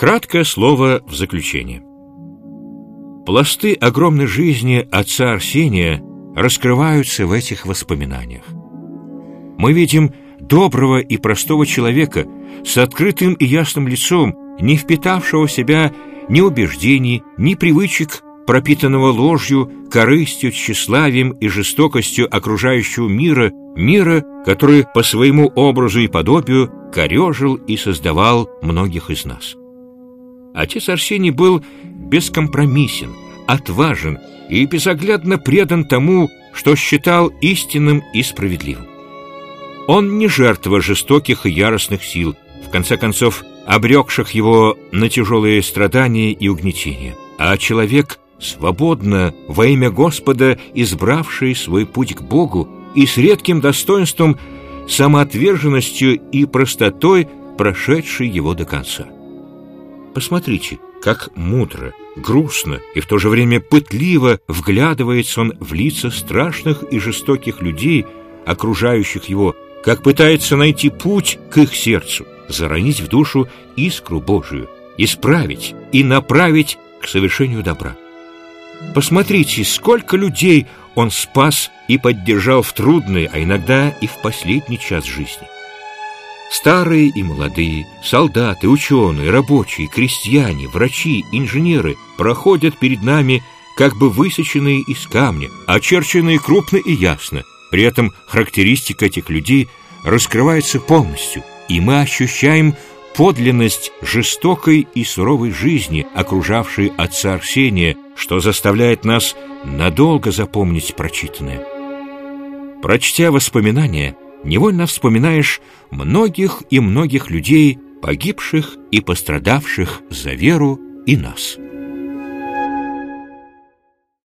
Краткое слово в заключение. Пласты огромной жизни отца Арсения раскрываются в этих воспоминаниях. Мы видим доброго и простого человека с открытым и ясным лицом, не впитавшего в себя ни убеждений, ни привычек, пропитанного ложью, корыстью, тщеславием и жестокостью окружающего мира, мира, который по своему образу и подобию корежил и создавал многих из нас. Отец Арсений был бескомпромиссен, отважен и безоглядно предан тому, что считал истинным и справедливым. Он не жертва жестоких и яростных сил, в конце концов, обрекших его на тяжелые страдания и угнетения, а человек, свободно, во имя Господа, избравший свой путь к Богу и с редким достоинством, самоотверженностью и простотой, прошедший его до конца. Посмотрите, как мудро, грустно и в то же время пытливо вглядывается он в лица страшных и жестоких людей, окружающих его, как пытается найти путь к их сердцу, заронить в душу искру Божию, исправить и направить к совершению добра. Посмотрите, сколько людей он спас и поддержал в трудный, а иногда и в последний час жизни. Старые и молодые, солдаты, ученые, рабочие, крестьяне, врачи, инженеры проходят перед нами как бы высеченные из камня, очерченные крупно и ясно. При этом характеристика этих людей раскрывается полностью, и мы ощущаем подлинность жестокой и суровой жизни, окружавшей отца Арсения, что заставляет нас надолго запомнить прочитанное. Прочтя воспоминания, невольно вспоминаешь многих и многих людей, погибших и пострадавших за веру и нас.